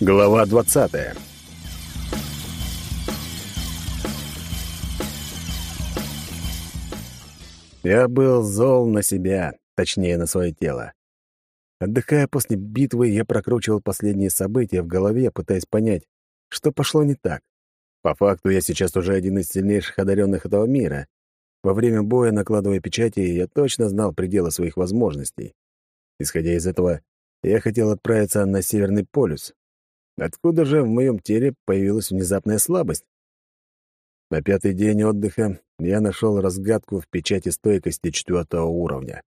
Глава двадцатая. Я был зол на себя, точнее, на свое тело. Отдыхая после битвы, я прокручивал последние события в голове, пытаясь понять, что пошло не так. По факту, я сейчас уже один из сильнейших одаренных этого мира. Во время боя, накладывая печати, я точно знал пределы своих возможностей. Исходя из этого, я хотел отправиться на Северный полюс, Откуда же в моем теле появилась внезапная слабость? На пятый день отдыха я нашел разгадку в печати стойкости четвертого уровня.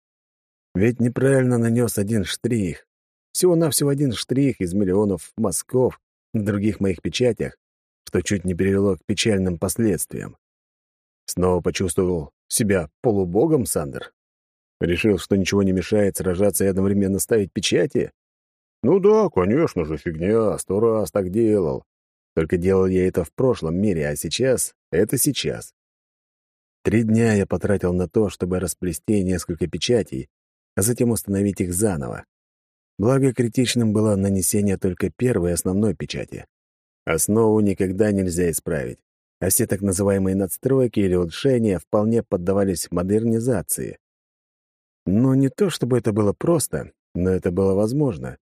Ведь неправильно нанес один штрих. Всего-навсего один штрих из миллионов мазков в других моих печатях, что чуть не привело к печальным последствиям. Снова почувствовал себя полубогом, Сандер. Решил, что ничего не мешает сражаться и одновременно ставить печати? Ну да, конечно же, фигня, сто раз так делал. Только делал я это в прошлом мире, а сейчас — это сейчас. Три дня я потратил на то, чтобы расплести несколько печатей, а затем установить их заново. Благо, критичным было нанесение только первой основной печати. Основу никогда нельзя исправить, а все так называемые надстройки или улучшения вполне поддавались модернизации. Но не то чтобы это было просто, но это было возможно.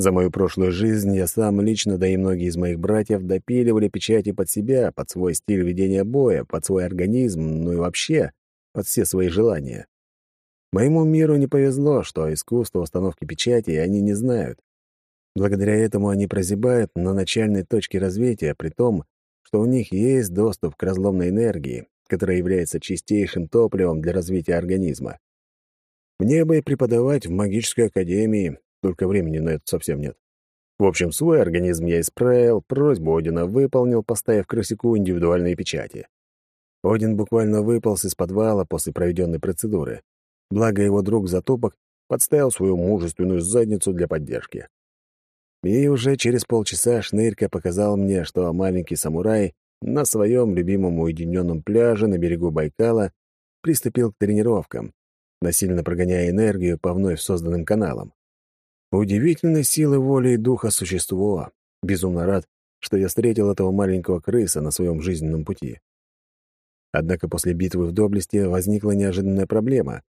За мою прошлую жизнь я сам лично, да и многие из моих братьев допиливали печати под себя, под свой стиль ведения боя, под свой организм, ну и вообще под все свои желания. Моему миру не повезло, что искусство установки печати они не знают. Благодаря этому они прозябают на начальной точке развития, при том, что у них есть доступ к разломной энергии, которая является чистейшим топливом для развития организма. Мне бы преподавать в магической академии, только времени на это совсем нет. В общем, свой организм я исправил, просьбу Одина выполнил, поставив крысику индивидуальные печати. Один буквально выполз из подвала после проведенной процедуры. Благо его друг Затопок подставил свою мужественную задницу для поддержки. И уже через полчаса Шнырька показал мне, что маленький самурай на своем любимом уединенном пляже на берегу Байкала приступил к тренировкам, насильно прогоняя энергию по вновь созданным каналам. Удивительной силы воли и духа существо. Безумно рад, что я встретил этого маленького крыса на своем жизненном пути. Однако после битвы в доблести возникла неожиданная проблема.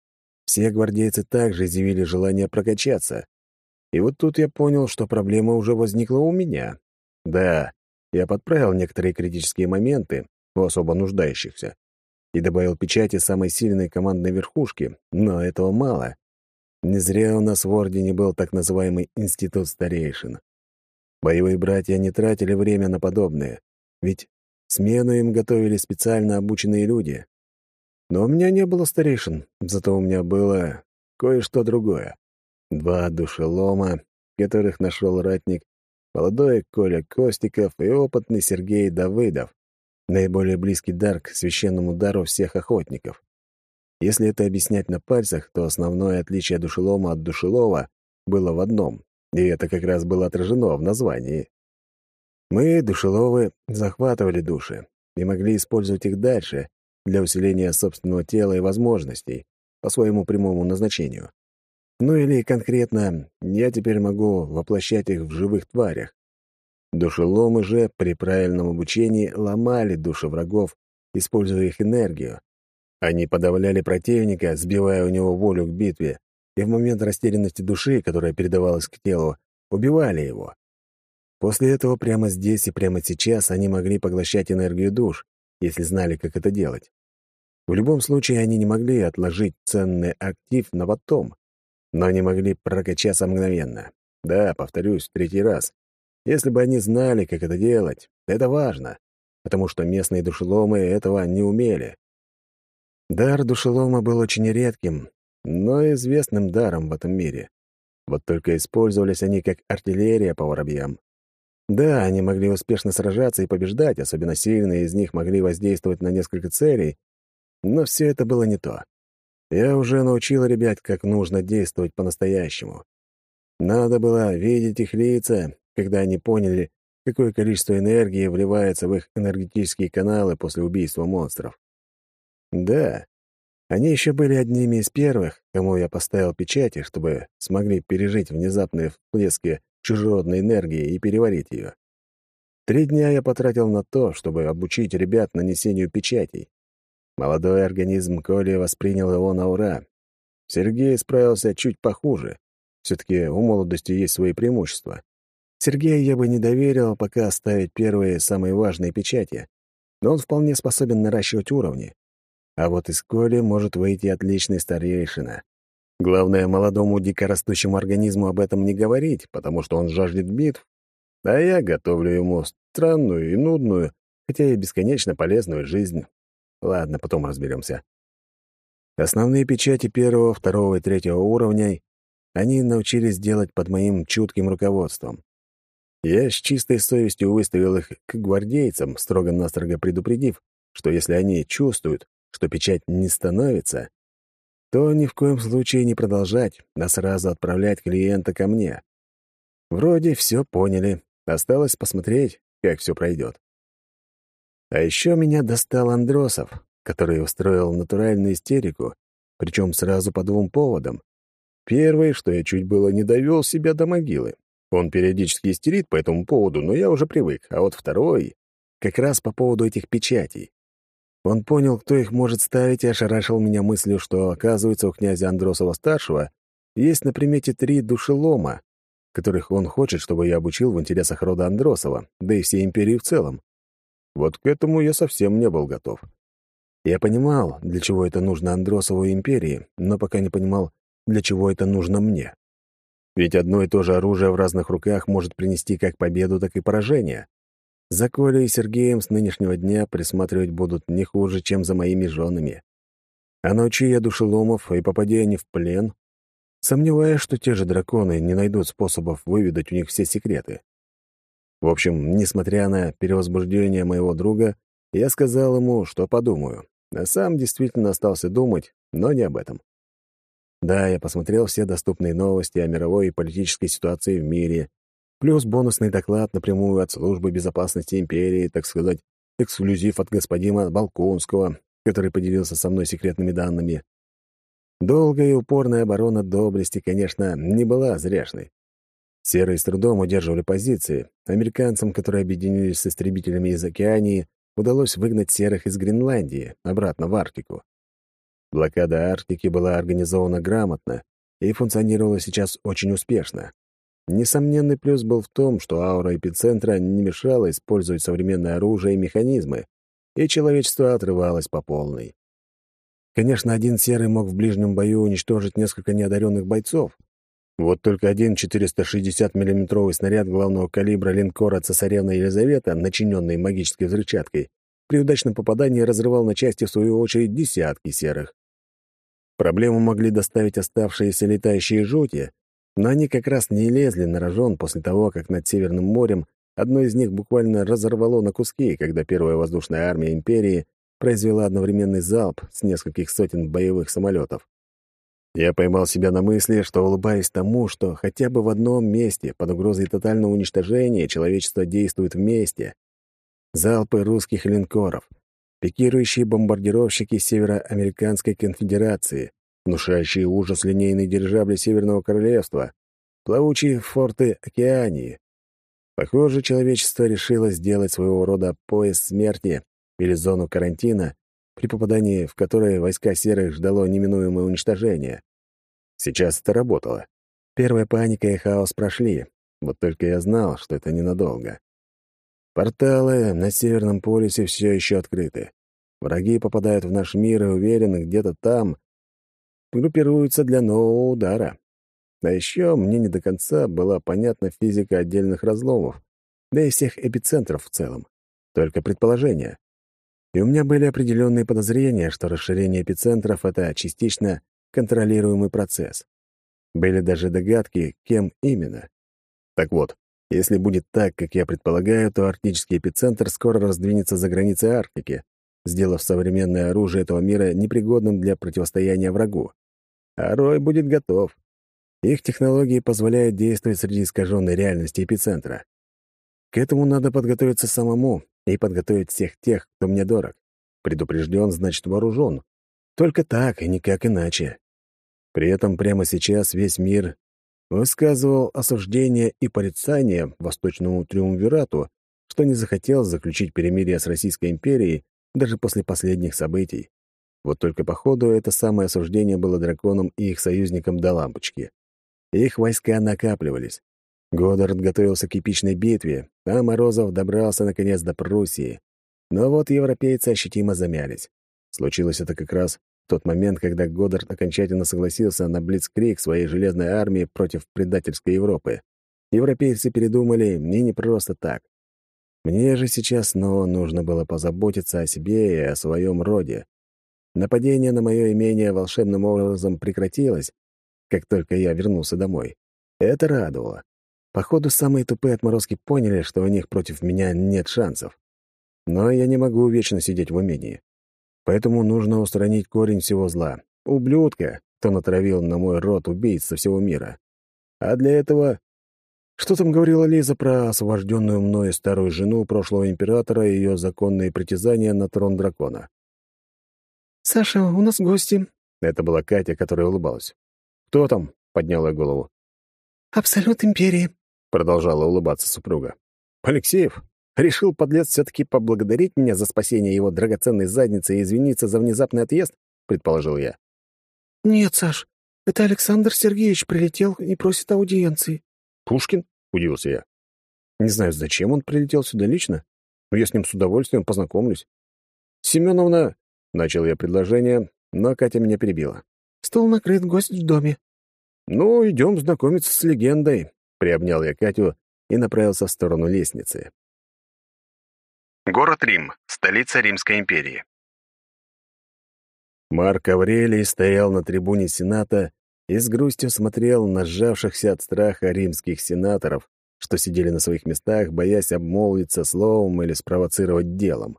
Все гвардейцы также изъявили желание прокачаться. И вот тут я понял, что проблема уже возникла у меня. Да, я подправил некоторые критические моменты у особо нуждающихся и добавил печати самой сильной командной верхушки, но этого мало. Не зря у нас в Ордене был так называемый Институт Старейшин. Боевые братья не тратили время на подобное, ведь смену им готовили специально обученные люди. Но у меня не было старейшин, зато у меня было кое-что другое. Два душелома, которых нашел ратник, молодой Коля Костиков и опытный Сергей Давыдов, наиболее близкий дар к священному дару всех охотников. Если это объяснять на пальцах, то основное отличие душелома от душелова было в одном, и это как раз было отражено в названии. Мы, душеловы, захватывали души и могли использовать их дальше для усиления собственного тела и возможностей по своему прямому назначению. Ну или конкретно, я теперь могу воплощать их в живых тварях. Душеломы же при правильном обучении ломали души врагов, используя их энергию, они подавляли противника, сбивая у него волю к битве, и в момент растерянности души, которая передавалась к телу, убивали его. После этого прямо здесь и прямо сейчас они могли поглощать энергию душ, если знали, как это делать. В любом случае, они не могли отложить ценный актив на потом, но они могли прокачаться мгновенно. Да, повторюсь, третий раз. Если бы они знали, как это делать, это важно, потому что местные душеломы этого не умели. Дар душелома был очень редким, но известным даром в этом мире. Вот только использовались они как артиллерия по воробьям. Да, они могли успешно сражаться и побеждать, особенно сильные из них могли воздействовать на несколько целей, но все это было не то. Я уже научил ребят, как нужно действовать по-настоящему. Надо было видеть их лица, когда они поняли, какое количество энергии вливается в их энергетические каналы после убийства монстров. Да, они еще были одними из первых, кому я поставил печати, чтобы смогли пережить внезапные всплески чужеродной энергии и переварить ее. Три дня я потратил на то, чтобы обучить ребят нанесению печатей. Молодой организм Коли воспринял его на ура. Сергей справился чуть похуже. Все-таки у молодости есть свои преимущества. Сергея я бы не доверил пока ставить первые, самые важные печати, но он вполне способен наращивать уровни. А вот из Коли может выйти отличный старейшина. Главное, молодому дикорастущему организму об этом не говорить, потому что он жаждет битв, а я готовлю ему странную и нудную, хотя и бесконечно полезную жизнь. Ладно, потом разберемся. Основные печати первого, второго и третьего уровней они научились делать под моим чутким руководством. Я с чистой совестью выставил их к гвардейцам, строго-настрого предупредив, что если они чувствуют, что печать не становится, то ни в коем случае не продолжать, а сразу отправлять клиента ко мне. Вроде все поняли, осталось посмотреть, как все пройдет. А еще меня достал Андросов, который устроил натуральную истерику, причем сразу по двум поводам. Первый, что я чуть было не довел себя до могилы. Он периодически истерит по этому поводу, но я уже привык. А вот второй — как раз по поводу этих печатей. Он понял, кто их может ставить, и ошарашил меня мыслью, что, оказывается, у князя Андросова-старшего есть на примете три душелома, которых он хочет, чтобы я обучил в интересах рода Андросова, да и всей империи в целом. Вот к этому я совсем не был готов. Я понимал, для чего это нужно Андросову империи, но пока не понимал, для чего это нужно мне. Ведь одно и то же оружие в разных руках может принести как победу, так и поражение. За Колей и Сергеем с нынешнего дня присматривать будут не хуже, чем за моими женами. А научи я душеломов, и попади они в плен, сомневаюсь, что те же драконы не найдут способов выведать у них все секреты. В общем, несмотря на перевозбуждение моего друга, я сказал ему, что подумаю, а сам действительно остался думать, но не об этом. Да, я посмотрел все доступные новости о мировой и политической ситуации в мире, плюс бонусный доклад напрямую от Службы безопасности империи, так сказать, эксклюзив от господина Балконского, который поделился со мной секретными данными. Долгая и упорная оборона доблести, конечно, не была зряшной. Серые с трудом удерживали позиции. Американцам, которые объединились с истребителями из Океании, удалось выгнать серых из Гренландии обратно в Арктику. Блокада Арктики была организована грамотно и функционировала сейчас очень успешно. Несомненный плюс был в том, что аура эпицентра не мешала использовать современное оружие и механизмы, и человечество отрывалось по полной. Конечно, один серый мог в ближнем бою уничтожить несколько неодаренных бойцов. Вот только один 460 миллиметровый снаряд главного калибра линкора «Цесаревна Елизавета», начиненный магической взрывчаткой, при удачном попадании разрывал на части, в свою очередь, десятки серых. Проблему могли доставить оставшиеся летающие жути, но они как раз не лезли на рожон после того, как над Северным морем одно из них буквально разорвало на куски, когда первая воздушная армия империи произвела одновременный залп с нескольких сотен боевых самолетов. Я поймал себя на мысли, что улыбаюсь тому, что хотя бы в одном месте под угрозой тотального уничтожения человечество действует вместе. Залпы русских линкоров — пикирующие бомбардировщики Североамериканской конфедерации, внушающие ужас линейные дирижабли Северного Королевства, плавучие форты Океании. Похоже, человечество решило сделать своего рода пояс смерти или зону карантина, при попадании в которой войска серых ждало неминуемое уничтожение. Сейчас это работало. Первая паника и хаос прошли, вот только я знал, что это ненадолго. Порталы на Северном полюсе все еще открыты. Враги попадают в наш мир и уверены, где-то там группируются для нового удара. А еще мне не до конца была понятна физика отдельных разломов, да и всех эпицентров в целом. Только предположения. И у меня были определенные подозрения, что расширение эпицентров — это частично контролируемый процесс. Были даже догадки, кем именно. Так вот, если будет так, как я предполагаю, то арктический эпицентр скоро раздвинется за границы Арктики, сделав современное оружие этого мира непригодным для противостояния врагу. А Рой будет готов. Их технологии позволяют действовать среди искаженной реальности эпицентра. К этому надо подготовиться самому и подготовить всех тех, кто мне дорог. Предупрежден, значит вооружен. Только так и никак иначе. При этом прямо сейчас весь мир высказывал осуждение и порицание Восточному Триумвирату, что не захотел заключить перемирие с Российской империей даже после последних событий. Вот только походу это самое осуждение было драконом и их союзникам до лампочки. Их войска накапливались. Годдард готовился к эпичной битве, а Морозов добрался наконец до Пруссии. Но вот европейцы ощутимо замялись. Случилось это как раз в тот момент, когда Годдард окончательно согласился на блицкрик своей железной армии против предательской Европы. Европейцы передумали, и не просто так. Мне же сейчас снова нужно было позаботиться о себе и о своем роде. Нападение на мое имение волшебным образом прекратилось, как только я вернулся домой. Это радовало. Походу, самые тупые отморозки поняли, что у них против меня нет шансов. Но я не могу вечно сидеть в умении. Поэтому нужно устранить корень всего зла. Ублюдка, кто натравил на мой род убийц со всего мира. А для этого... Что там говорила Лиза про освобожденную мною старую жену прошлого императора и ее законные притязания на трон дракона? «Саша, у нас гости». Это была Катя, которая улыбалась. «Кто там?» — подняла я голову. «Абсолют империи», — продолжала улыбаться супруга. «Алексеев? Решил, подлец, все-таки поблагодарить меня за спасение его драгоценной задницы и извиниться за внезапный отъезд?» — предположил я. «Нет, Саш, это Александр Сергеевич прилетел и просит аудиенции». «Пушкин?» — удивился я. «Не знаю, зачем он прилетел сюда лично, но я с ним с удовольствием познакомлюсь». «Семеновна, Начал я предложение, но Катя меня перебила. «Стол накрыт, гость в доме». «Ну, идем знакомиться с легендой», — приобнял я Катю и направился в сторону лестницы. Город Рим, столица Римской империи. Марк Аврелий стоял на трибуне Сената и с грустью смотрел на сжавшихся от страха римских сенаторов, что сидели на своих местах, боясь обмолвиться словом или спровоцировать делом.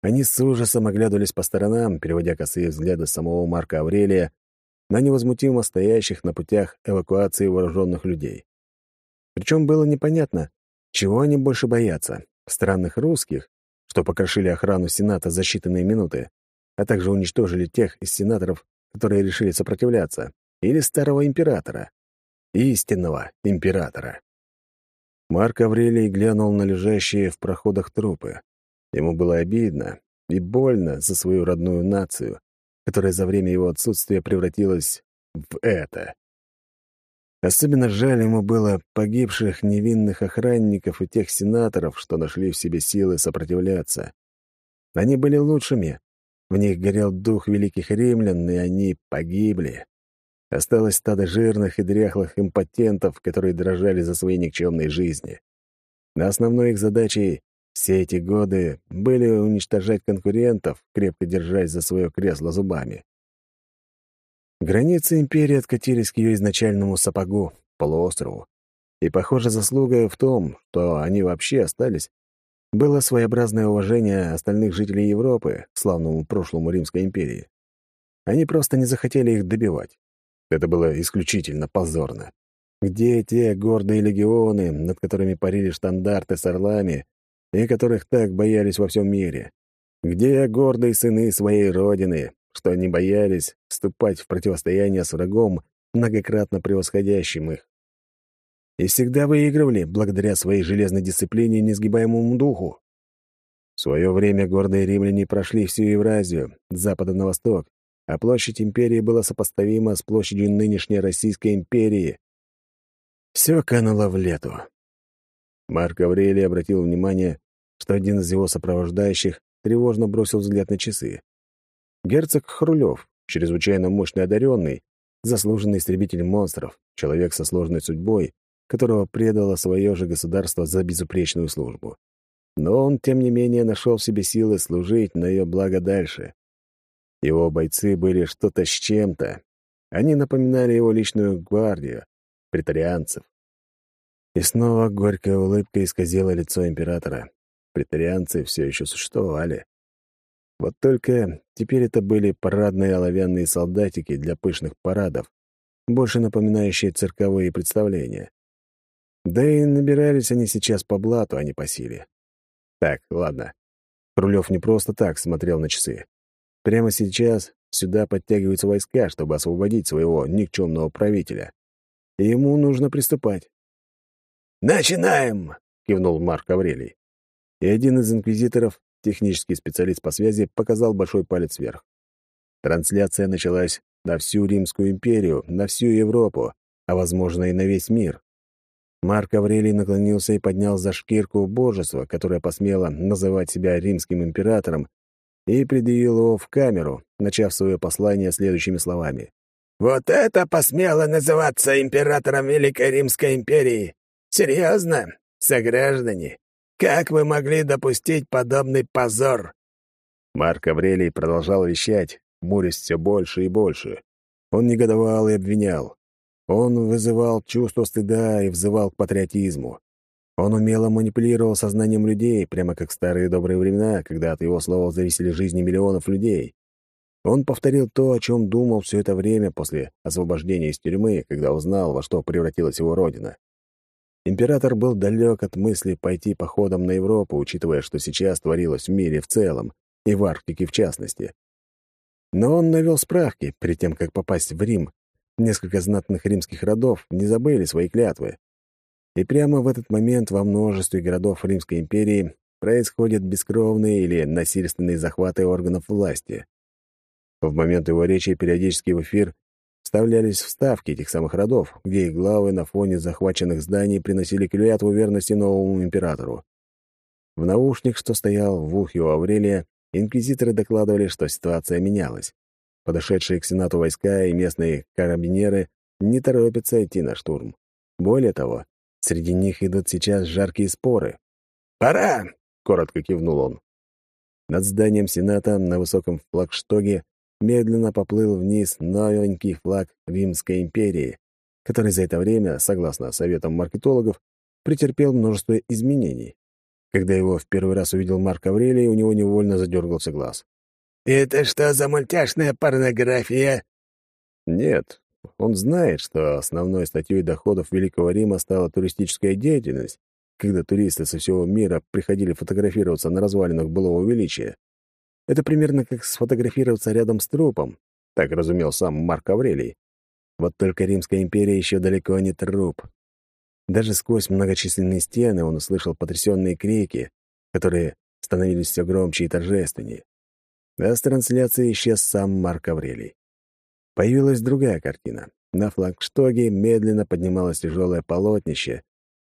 Они с ужасом оглядывались по сторонам, переводя косые взгляды самого Марка Аврелия на невозмутимо стоящих на путях эвакуации вооруженных людей. Причем было непонятно, чего они больше боятся — странных русских, что покрошили охрану Сената за считанные минуты, а также уничтожили тех из сенаторов, которые решили сопротивляться, или старого императора, истинного императора. Марк Аврелий глянул на лежащие в проходах трупы. Ему было обидно и больно за свою родную нацию, которая за время его отсутствия превратилась в это. Особенно жаль ему было погибших невинных охранников и тех сенаторов, что нашли в себе силы сопротивляться. Они были лучшими, в них горел дух великих римлян, и они погибли. Осталось стадо жирных и дряхлых импотентов, которые дрожали за свои никчемные жизни. На основной их задачей все эти годы были уничтожать конкурентов, крепко держась за свое кресло зубами. Границы империи откатились к ее изначальному сапогу, полуострову. И, похоже, заслуга в том, что они вообще остались, было своеобразное уважение остальных жителей Европы славному прошлому Римской империи. Они просто не захотели их добивать. Это было исключительно позорно. Где те гордые легионы, над которыми парили штандарты с орлами, и которых так боялись во всем мире? Где гордые сыны своей родины, что они боялись вступать в противостояние с врагом, многократно превосходящим их? И всегда выигрывали благодаря своей железной дисциплине и несгибаемому духу. В свое время гордые римляне прошли всю Евразию, с запада на восток, а площадь империи была сопоставима с площадью нынешней Российской империи. Все кануло в лету. Марк Аврелий обратил внимание, что один из его сопровождающих тревожно бросил взгляд на часы. Герцог Хрулев, чрезвычайно мощный одаренный, заслуженный истребитель монстров, человек со сложной судьбой, которого предало свое же государство за безупречную службу. Но он, тем не менее, нашел в себе силы служить на ее благо дальше. Его бойцы были что-то с чем-то. Они напоминали его личную гвардию, претарианцев. И снова горькая улыбка исказила лицо императора. Претарианцы все еще существовали. Вот только теперь это были парадные оловянные солдатики для пышных парадов, больше напоминающие цирковые представления. Да и набирались они сейчас по блату, а не по силе. Так, ладно. Рулев не просто так смотрел на часы. Прямо сейчас сюда подтягиваются войска, чтобы освободить своего никчемного правителя. и ему нужно приступать. «Начинаем!» — кивнул Марк Аврелий. И один из инквизиторов, технический специалист по связи, показал большой палец вверх. Трансляция началась на всю Римскую империю, на всю Европу, а, возможно, и на весь мир. Марк Аврелий наклонился и поднял за шкирку божества, которое посмело называть себя римским императором, и предъявил его в камеру, начав свое послание следующими словами. «Вот это посмело называться императором Великой Римской империи! Серьезно, сограждане? Как вы могли допустить подобный позор?» Марк Аврелий продолжал вещать, мурясь все больше и больше. Он негодовал и обвинял. Он вызывал чувство стыда и взывал к патриотизму. Он умело манипулировал сознанием людей, прямо как в старые добрые времена, когда от его слова зависели жизни миллионов людей. Он повторил то, о чем думал все это время после освобождения из тюрьмы, когда узнал, во что превратилась его родина. Император был далек от мысли пойти походом на Европу, учитывая, что сейчас творилось в мире в целом, и в Арктике в частности. Но он навел справки перед тем, как попасть в Рим, Несколько знатных римских родов не забыли свои клятвы. И прямо в этот момент во множестве городов Римской империи происходят бескровные или насильственные захваты органов власти. В момент его речи периодически в эфир вставлялись вставки этих самых родов, где их главы на фоне захваченных зданий приносили клятву верности новому императору. В наушник, что стоял в ухе у Аврелия, инквизиторы докладывали, что ситуация менялась. Подошедшие к Сенату войска и местные карабинеры не торопятся идти на штурм. Более того, среди них идут сейчас жаркие споры. «Пора!» — коротко кивнул он. Над зданием Сената на высоком флагштоге медленно поплыл вниз новенький флаг Римской империи, который за это время, согласно советам маркетологов, претерпел множество изменений. Когда его в первый раз увидел Марк Аврелий, у него невольно задергался глаз. «Это что за мультяшная порнография?» Нет, он знает, что основной статьей доходов Великого Рима стала туристическая деятельность, когда туристы со всего мира приходили фотографироваться на развалинах былого величия. Это примерно как сфотографироваться рядом с трупом, так разумел сам Марк Аврелий. Вот только Римская империя еще далеко не труп. Даже сквозь многочисленные стены он услышал потрясенные крики, которые становились все громче и торжественнее а с трансляции исчез сам Марк Аврелий. Появилась другая картина. На флагштоге медленно поднималось тяжелое полотнище,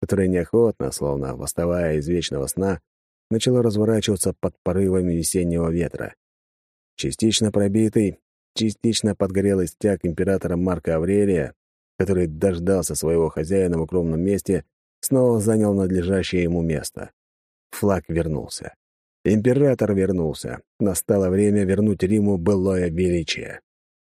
которое неохотно, словно восставая из вечного сна, начало разворачиваться под порывами весеннего ветра. Частично пробитый, частично подгорелый стяг императора Марка Аврелия, который дождался своего хозяина в укромном месте, снова занял надлежащее ему место. Флаг вернулся. Император вернулся. Настало время вернуть Риму былое величие.